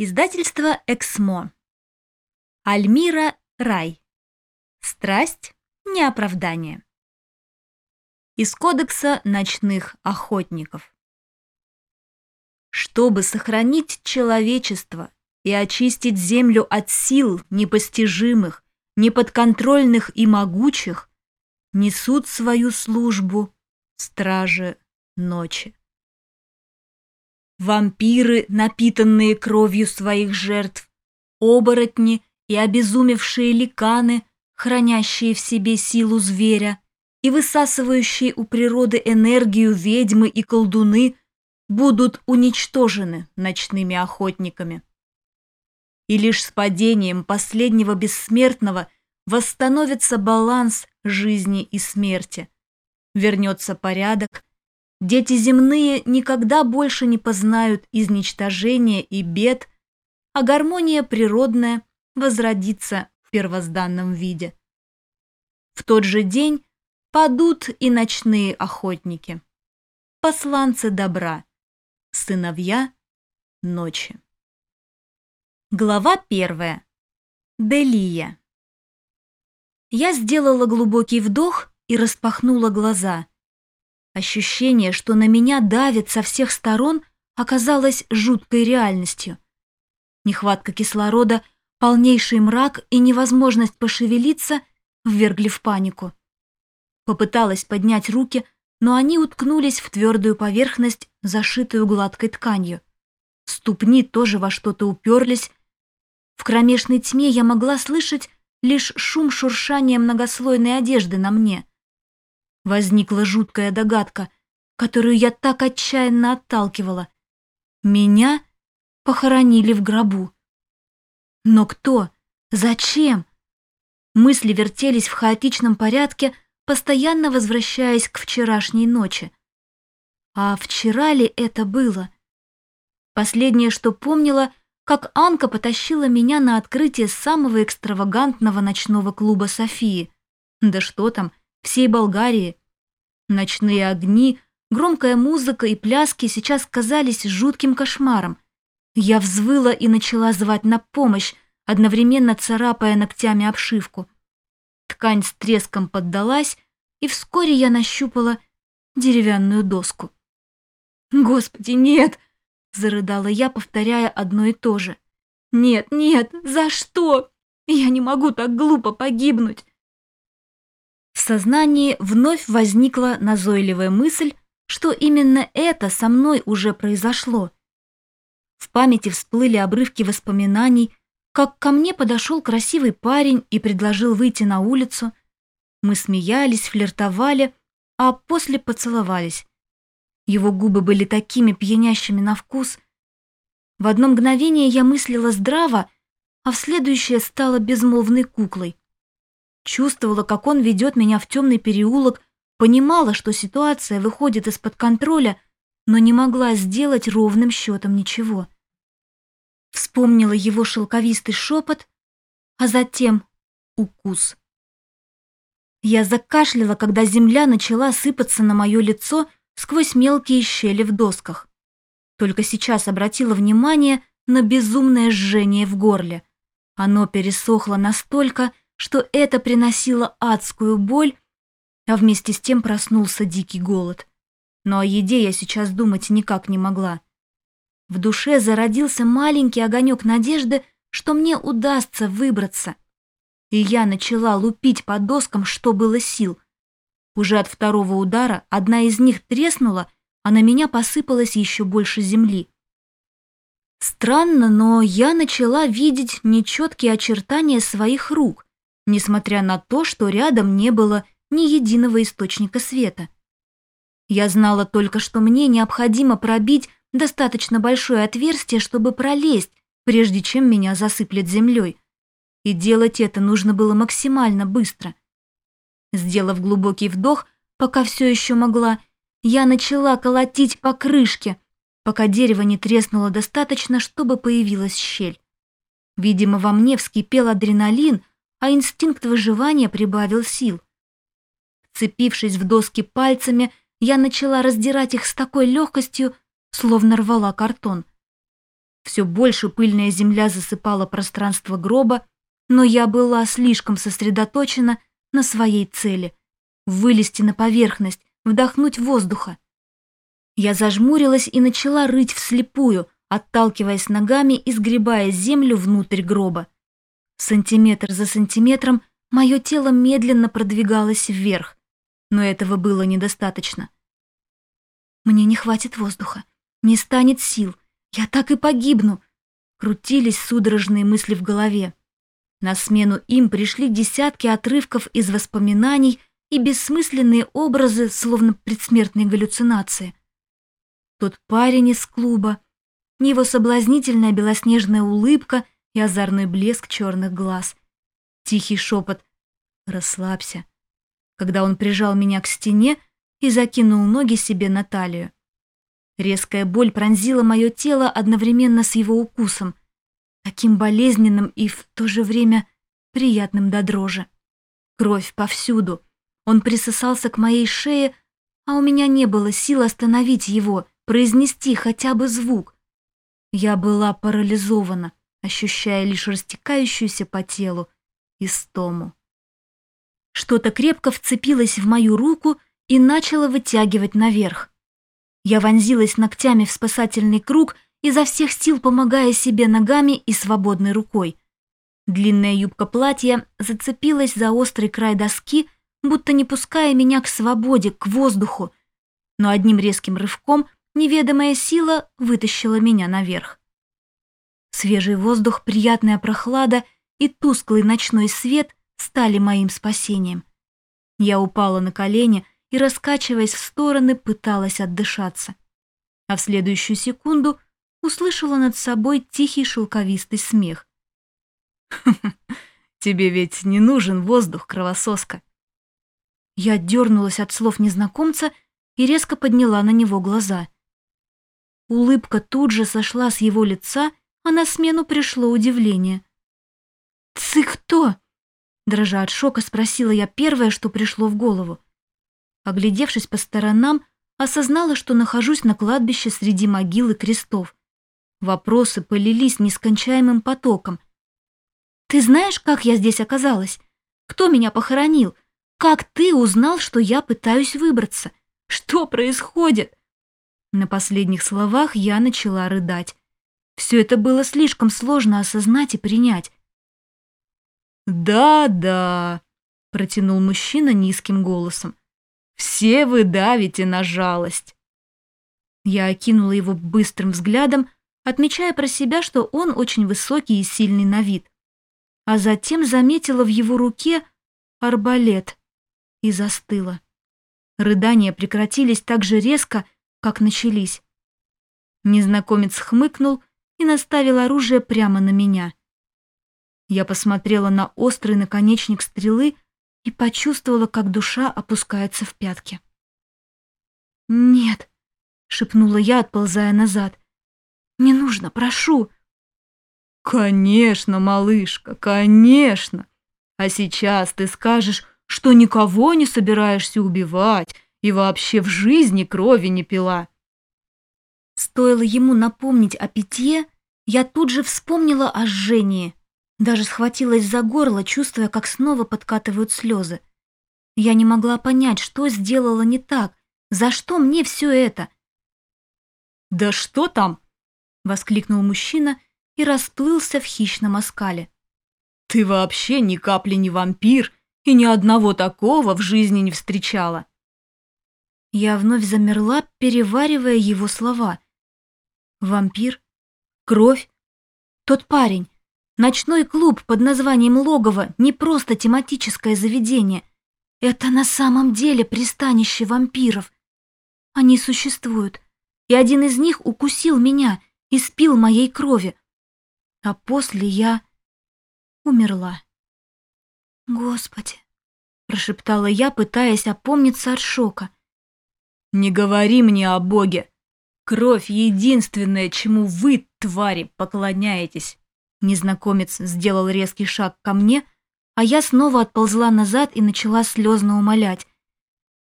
Издательство «Эксмо». Альмира Рай. Страсть – не оправдание. Из кодекса ночных охотников. Чтобы сохранить человечество и очистить землю от сил непостижимых, неподконтрольных и могучих, несут свою службу стражи ночи. Вампиры, напитанные кровью своих жертв, оборотни и обезумевшие ликаны, хранящие в себе силу зверя и высасывающие у природы энергию ведьмы и колдуны, будут уничтожены ночными охотниками. И лишь с падением последнего бессмертного восстановится баланс жизни и смерти, вернется порядок Дети земные никогда больше не познают изничтожения и бед, а гармония природная возродится в первозданном виде. В тот же день падут и ночные охотники, посланцы добра, сыновья ночи. Глава первая. Делия. Я сделала глубокий вдох и распахнула глаза – Ощущение, что на меня давит со всех сторон, оказалось жуткой реальностью. Нехватка кислорода, полнейший мрак и невозможность пошевелиться ввергли в панику. Попыталась поднять руки, но они уткнулись в твердую поверхность, зашитую гладкой тканью. Ступни тоже во что-то уперлись. В кромешной тьме я могла слышать лишь шум шуршания многослойной одежды на мне. Возникла жуткая догадка, которую я так отчаянно отталкивала. Меня похоронили в гробу. Но кто? Зачем? Мысли вертелись в хаотичном порядке, постоянно возвращаясь к вчерашней ночи. А вчера ли это было? Последнее, что помнила, как Анка потащила меня на открытие самого экстравагантного ночного клуба Софии. Да что там, всей Болгарии. Ночные огни, громкая музыка и пляски сейчас казались жутким кошмаром. Я взвыла и начала звать на помощь, одновременно царапая ногтями обшивку. Ткань с треском поддалась, и вскоре я нащупала деревянную доску. «Господи, нет!» — зарыдала я, повторяя одно и то же. «Нет, нет, за что? Я не могу так глупо погибнуть!» В сознании вновь возникла назойливая мысль, что именно это со мной уже произошло. В памяти всплыли обрывки воспоминаний, как ко мне подошел красивый парень и предложил выйти на улицу. Мы смеялись, флиртовали, а после поцеловались. Его губы были такими пьянящими на вкус. В одно мгновение я мыслила здраво, а в следующее стала безмолвной куклой. Чувствовала, как он ведет меня в темный переулок, понимала, что ситуация выходит из-под контроля, но не могла сделать ровным счетом ничего. Вспомнила его шелковистый шепот, а затем укус. Я закашляла, когда земля начала сыпаться на мое лицо сквозь мелкие щели в досках. Только сейчас обратила внимание на безумное жжение в горле. Оно пересохло настолько, что это приносило адскую боль, а вместе с тем проснулся дикий голод. Но о еде я сейчас думать никак не могла. В душе зародился маленький огонек надежды, что мне удастся выбраться. И я начала лупить по доскам, что было сил. Уже от второго удара одна из них треснула, а на меня посыпалось еще больше земли. Странно, но я начала видеть нечеткие очертания своих рук несмотря на то, что рядом не было ни единого источника света. Я знала только, что мне необходимо пробить достаточно большое отверстие, чтобы пролезть, прежде чем меня засыплет землей. И делать это нужно было максимально быстро. Сделав глубокий вдох, пока все еще могла, я начала колотить по крышке, пока дерево не треснуло достаточно, чтобы появилась щель. Видимо, во мне вскипел адреналин, а инстинкт выживания прибавил сил. Цепившись в доски пальцами, я начала раздирать их с такой легкостью, словно рвала картон. Все больше пыльная земля засыпала пространство гроба, но я была слишком сосредоточена на своей цели — вылезти на поверхность, вдохнуть воздуха. Я зажмурилась и начала рыть вслепую, отталкиваясь ногами и сгребая землю внутрь гроба. Сантиметр за сантиметром мое тело медленно продвигалось вверх, но этого было недостаточно. Мне не хватит воздуха, не станет сил, я так и погибну. Крутились судорожные мысли в голове. На смену им пришли десятки отрывков из воспоминаний и бессмысленные образы, словно предсмертные галлюцинации. Тот парень из клуба, его соблазнительная белоснежная улыбка и озорной блеск черных глаз. Тихий шепот «Расслабься», когда он прижал меня к стене и закинул ноги себе на талию. Резкая боль пронзила мое тело одновременно с его укусом, таким болезненным и в то же время приятным до дрожи. Кровь повсюду. Он присосался к моей шее, а у меня не было сил остановить его, произнести хотя бы звук. Я была парализована, ощущая лишь растекающуюся по телу истому. Что-то крепко вцепилось в мою руку и начало вытягивать наверх. Я вонзилась ногтями в спасательный круг, изо всех сил помогая себе ногами и свободной рукой. Длинная юбка платья зацепилась за острый край доски, будто не пуская меня к свободе, к воздуху, но одним резким рывком неведомая сила вытащила меня наверх. Свежий воздух, приятная прохлада и тусклый ночной свет стали моим спасением. Я упала на колени и, раскачиваясь в стороны, пыталась отдышаться. А в следующую секунду услышала над собой тихий шелковистый смех. «Тебе ведь не нужен воздух, кровососка!» Я дернулась от слов незнакомца и резко подняла на него глаза. Улыбка тут же сошла с его лица, а на смену пришло удивление. «Ты кто?» Дрожа от шока, спросила я первое, что пришло в голову. Оглядевшись по сторонам, осознала, что нахожусь на кладбище среди могил и крестов. Вопросы полились нескончаемым потоком. «Ты знаешь, как я здесь оказалась? Кто меня похоронил? Как ты узнал, что я пытаюсь выбраться? Что происходит?» На последних словах я начала рыдать. Все это было слишком сложно осознать и принять. «Да-да», — протянул мужчина низким голосом. «Все вы давите на жалость». Я окинула его быстрым взглядом, отмечая про себя, что он очень высокий и сильный на вид. А затем заметила в его руке арбалет и застыла. Рыдания прекратились так же резко, как начались. Незнакомец хмыкнул и наставил оружие прямо на меня. Я посмотрела на острый наконечник стрелы и почувствовала, как душа опускается в пятки. «Нет», — шепнула я, отползая назад. «Не нужно, прошу». «Конечно, малышка, конечно. А сейчас ты скажешь, что никого не собираешься убивать и вообще в жизни крови не пила». Стоило ему напомнить о питье, я тут же вспомнила о жжении. Даже схватилась за горло, чувствуя, как снова подкатывают слезы. Я не могла понять, что сделала не так, за что мне все это. «Да что там?» — воскликнул мужчина и расплылся в хищном оскале. «Ты вообще ни капли не вампир и ни одного такого в жизни не встречала». Я вновь замерла, переваривая его слова. «Вампир? Кровь? Тот парень, Ночной клуб под названием «Логово» не просто тематическое заведение. Это на самом деле пристанище вампиров. Они существуют, и один из них укусил меня и спил моей крови. А после я умерла. «Господи!» — прошептала я, пытаясь опомниться от шока. «Не говори мне о Боге! Кровь — единственное, чему вы, твари, поклоняетесь!» Незнакомец сделал резкий шаг ко мне, а я снова отползла назад и начала слезно умолять.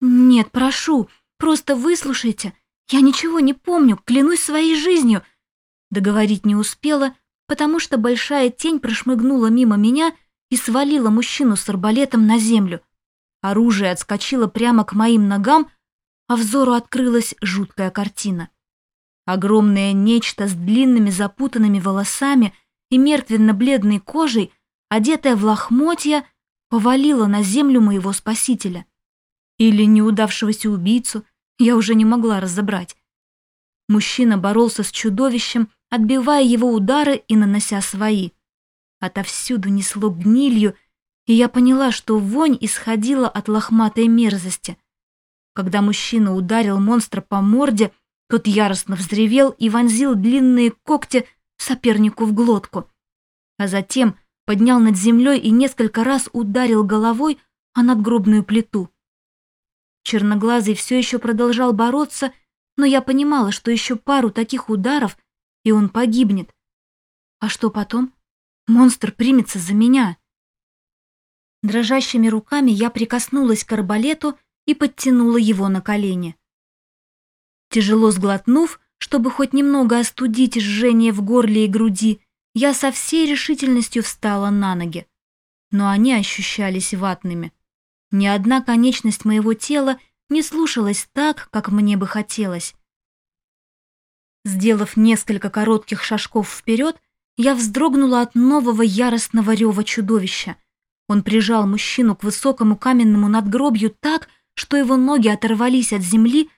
«Нет, прошу, просто выслушайте. Я ничего не помню, клянусь своей жизнью. Договорить не успела, потому что большая тень прошмыгнула мимо меня и свалила мужчину с арбалетом на землю. Оружие отскочило прямо к моим ногам, а взору открылась жуткая картина. Огромное нечто с длинными запутанными волосами и мертвенно-бледной кожей, одетое в лохмотья, повалило на землю моего спасителя. Или неудавшегося убийцу, я уже не могла разобрать. Мужчина боролся с чудовищем, отбивая его удары и нанося свои. Отовсюду несло гнилью, и я поняла, что вонь исходила от лохматой мерзости. Когда мужчина ударил монстра по морде, тот яростно взревел и вонзил длинные когти сопернику в глотку. А затем поднял над землей и несколько раз ударил головой о надгробную плиту. Черноглазый все еще продолжал бороться, но я понимала, что еще пару таких ударов, и он погибнет. А что потом? Монстр примется за меня. Дрожащими руками я прикоснулась к арбалету и подтянула его на колени. Тяжело сглотнув, чтобы хоть немного остудить жжение в горле и груди, я со всей решительностью встала на ноги. Но они ощущались ватными. Ни одна конечность моего тела не слушалась так, как мне бы хотелось. Сделав несколько коротких шажков вперед, я вздрогнула от нового яростного рева чудовища. Он прижал мужчину к высокому каменному надгробью так, что его ноги оторвались от земли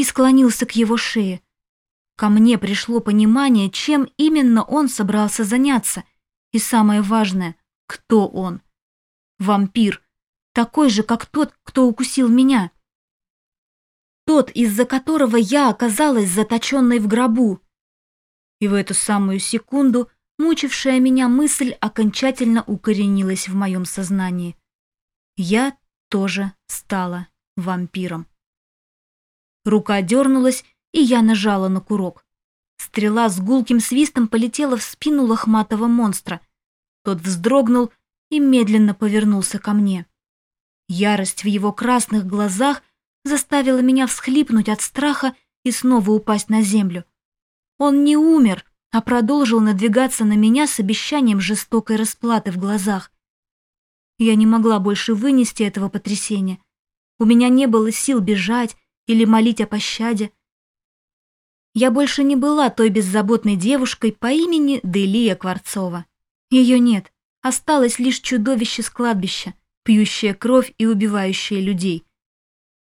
и склонился к его шее. Ко мне пришло понимание, чем именно он собрался заняться, и самое важное, кто он. Вампир, такой же, как тот, кто укусил меня тот, из-за которого я оказалась заточенной в гробу. И в эту самую секунду мучившая меня мысль окончательно укоренилась в моем сознании. Я тоже стала вампиром. Рука дернулась, и я нажала на курок. Стрела с гулким свистом полетела в спину лохматого монстра. Тот вздрогнул и медленно повернулся ко мне. Ярость в его красных глазах заставила меня всхлипнуть от страха и снова упасть на землю. Он не умер, а продолжил надвигаться на меня с обещанием жестокой расплаты в глазах. Я не могла больше вынести этого потрясения. У меня не было сил бежать или молить о пощаде. Я больше не была той беззаботной девушкой по имени Делия Кварцова. Ее нет, осталось лишь чудовище с кладбища, пьющее кровь и убивающее людей.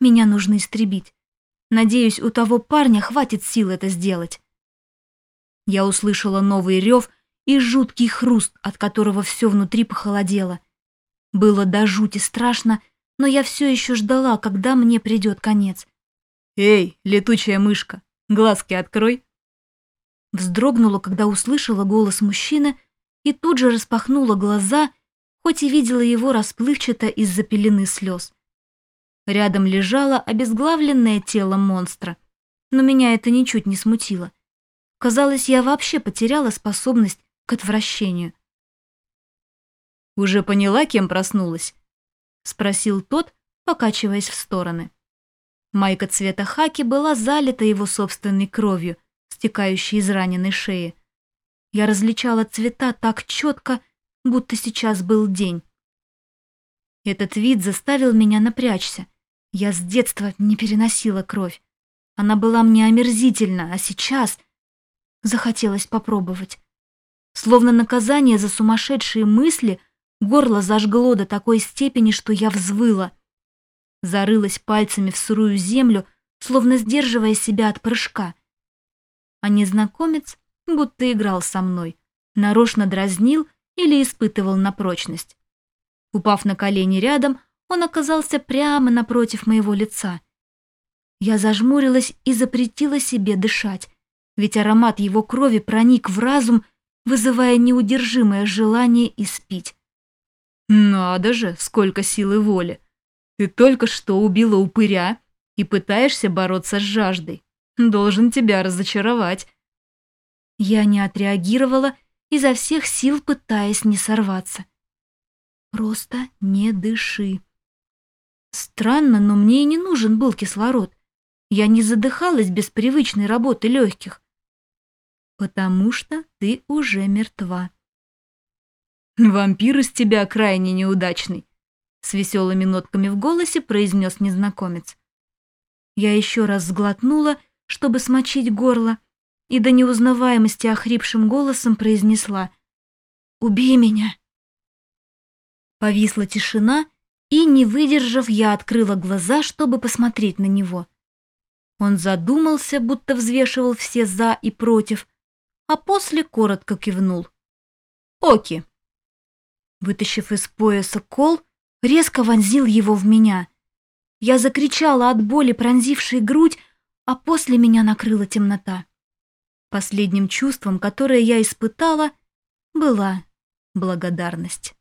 Меня нужно истребить. Надеюсь, у того парня хватит сил это сделать. Я услышала новый рев и жуткий хруст, от которого все внутри похолодело. Было до жути страшно, но я все еще ждала, когда мне придет конец. «Эй, летучая мышка, глазки открой!» Вздрогнула, когда услышала голос мужчины, и тут же распахнула глаза, хоть и видела его расплывчато из-за пелены слез. Рядом лежало обезглавленное тело монстра. Но меня это ничуть не смутило. Казалось, я вообще потеряла способность к отвращению. «Уже поняла, кем проснулась?» — спросил тот, покачиваясь в стороны. Майка цвета хаки была залита его собственной кровью, стекающей из раненой шеи. Я различала цвета так четко, будто сейчас был день. Этот вид заставил меня напрячься. Я с детства не переносила кровь. Она была мне омерзительна, а сейчас захотелось попробовать. Словно наказание за сумасшедшие мысли, горло зажгло до такой степени, что я взвыла. Зарылась пальцами в сырую землю, словно сдерживая себя от прыжка. А незнакомец будто играл со мной, нарочно дразнил или испытывал на прочность. Упав на колени рядом, он оказался прямо напротив моего лица. Я зажмурилась и запретила себе дышать, ведь аромат его крови проник в разум, вызывая неудержимое желание испить. «Надо же, сколько силы воли! Ты только что убила упыря и пытаешься бороться с жаждой. Должен тебя разочаровать». Я не отреагировала, изо всех сил пытаясь не сорваться. «Просто не дыши», Странно, но мне и не нужен был кислород. Я не задыхалась без привычной работы легких. потому что ты уже мертва. «Вампир из тебя крайне неудачный», — с веселыми нотками в голосе произнес незнакомец. Я еще раз сглотнула, чтобы смочить горло, и до неузнаваемости охрипшим голосом произнесла «Убей меня!». Повисла тишина, и, не выдержав, я открыла глаза, чтобы посмотреть на него. Он задумался, будто взвешивал все «за» и «против», а после коротко кивнул. «Оки!» Вытащив из пояса кол, резко вонзил его в меня. Я закричала от боли, пронзившей грудь, а после меня накрыла темнота. Последним чувством, которое я испытала, была благодарность.